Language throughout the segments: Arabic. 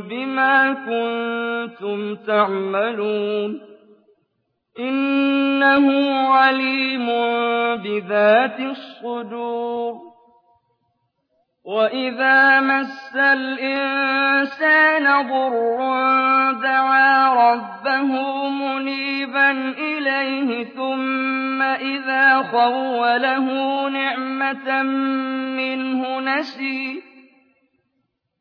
بما كنتم تعملون. إنه عليم بذات الصدور. وإذا مس الإنسان ضر دعا ربه منيبا إليه ثم إذا خوله نعمة منه نسي.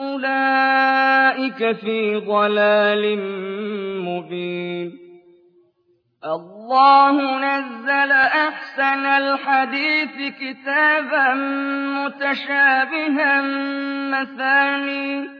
أُولَٰئِكَ فِي ضَلَالٍ مُّبِينٍ اللَّهُ نَزَّلَ أَحْسَنَ الْحَدِيثِ كِتَابًا مُّتَشَابِهًا مَّثَانِيَ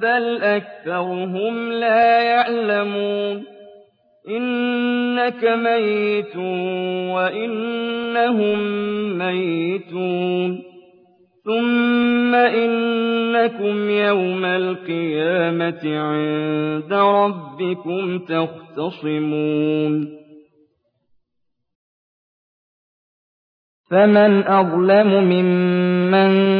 بَلْ أَكْثَرُهُمْ لَا يَعْلَمُونَ إِنَّكَ مَيِّتٌ وَإِنَّهُم مَّيِّتُونَ ثُمَّ إِنَّكُمْ يَوْمَ الْقِيَامَةِ عِندَ رَبِّكُمْ تَخْتَصِمُونَ فَمَنْ أَظْلَمُ مِمَّن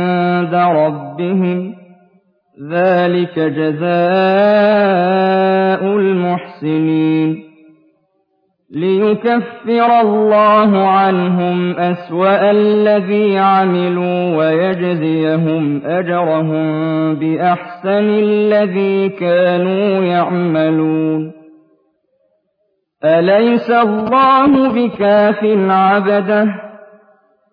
رَبِّهِمْ ۚ ذَٰلِكَ جَزَاءُ الْمُحْسِنِينَ لِيُكَفِّرَ اللَّهُ عَنْهُمْ أَسْوَأَ الَّذِي عَمِلُوا وَيَجْزِيَهُمْ أَجْرَهُم بِأَحْسَنِ الَّذِي كَانُوا يَعْمَلُونَ أَلَيْسَ اللَّهُ بِكَافٍ عَبْدَهُ ۖ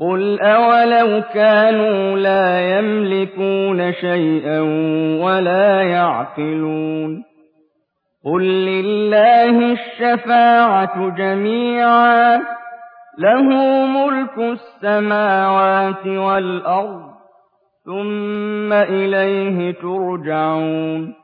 قُلْ أَوَلَوْ كَانُوا لَا يَمْلِكُونَ شَيْئًا وَلَا يَعْقِلُونَ قُل لِّلَّهِ الشَّفَاعَةُ جَمِيعًا له ملك السماوات والأرض ثم إليه ترجعون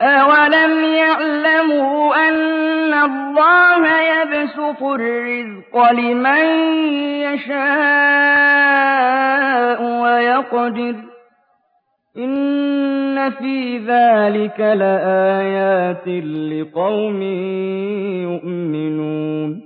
أَوَلَمْ يَعْلَمُوا أَنَّ اللَّهَ يَبْسُطُ الرِّزْقَ لِمَن يَشَاءُ وَيَقْدِرُ ۚ إِنَّ فِي ذَٰلِكَ لَآيَاتٍ لِّقَوْمٍ يُؤْمِنُونَ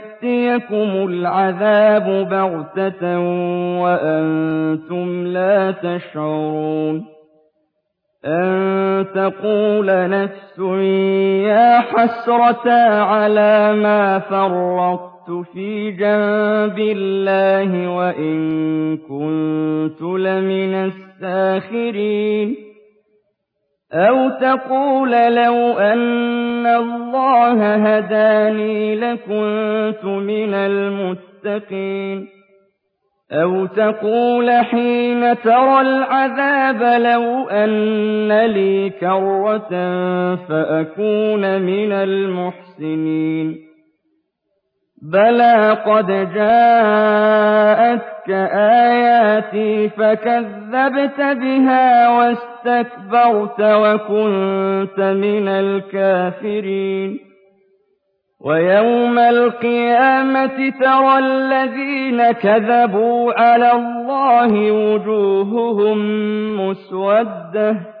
الْعَذَابُ بَغْتَةً وَأَنتُمْ لَا تَشْعُرُونَ أَن تَقُولَ نَفْسٌ يَا حَسْرَتَا عَلَىٰ مَا فَرَّطتُ فِي جَنبِ اللَّهِ وَإِن كُنتُ لَمِنَ السَّاخِرِينَ أَوْ تَقُولَ لَوْ أَنَّ اللَّهَ هَدَانِي لَكُنتُ مِنَ الْمُتَّقِينَ أَوْ تَقُولَ حِينَ تَرَى الْعَذَابَ لَوْ أَنَّ لِي كَرَّةً فَأَكُونَ مِنَ الْمُحْسِنِينَ بَلَىٰ قَدْ جَاءَتْكَ آيَاتِي فَكَذَّبْتَ بِهَا وَاسْتَكْبَرْتَ وَكُنتَ مِنَ الْكَافِرِينَ وَيَوْمَ الْقِيَامَةِ تَرَى الَّذِينَ كَذَبُوا عَلَى اللَّهِ وُجُوهُهُم مُّسْوَدَّةٌ ۚ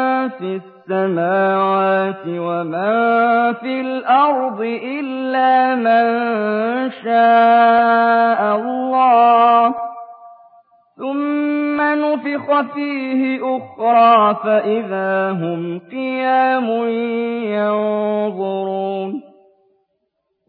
فِي السَّمَاوَاتِ وَمَن فِي الْأَرْضِ إِلَّا مَن شَاءَ اللَّهُ. ثُمَّ نُفِخَ فِيهِ أُخْرَىٰ فَإِذَا هُمْ قِيَامٌ يَنظُرُونَ.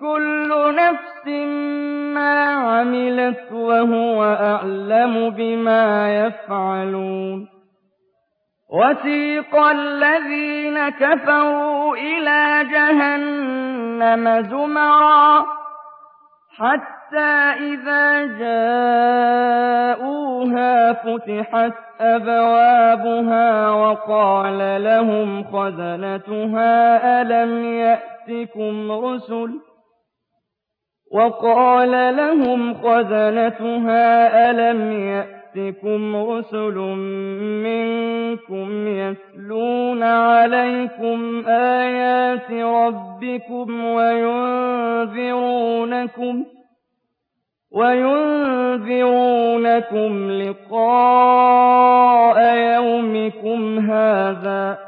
كُلُّ نَفْسٍ مَّا عَمِلَتْ وَهُوَ أَعْلَمُ بِمَا يَفْعَلُونَ. وَسِيقَ الَّذِينَ كَفَرُوا إِلَىٰ جَهَنَّمَ زُمَرًا حَتَّىٰ إِذَا جَاءُوهَا فُتِحَتْ أَبْوَابُهَا وَقَالَ لَهُمْ خَزَنَتُهَا أَلَمْ يَأْتِكُمْ رُسُلٌ وَقَالَ لَهُمْ خَزَنَتُهَا أَلَمْ يَأْتِكُمْ رُسُلٌ مِّنكُمْ يَتْلُونَ عَلَيْكُمْ آيَاتِ رَبِّكُمْ وَيُنذِرُونَكُمْ وَيُنذِرُونَكُمْ لِقَاءَ يَوْمِكُمْ هَٰذَا ۚ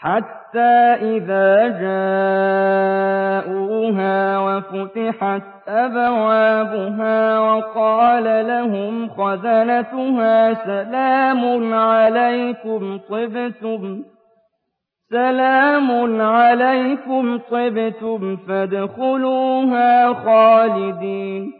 حَتَّىٰ إِذَا جَاءُوهَا وَفُتِحَتْ أَبْوَابُهَا وَقَالَ لَهُمْ خَزَنَتُهَا سَلَامٌ عَلَيْكُمْ طِبْتُمْ سلام عليكم طبتم فادخلوها خالدين.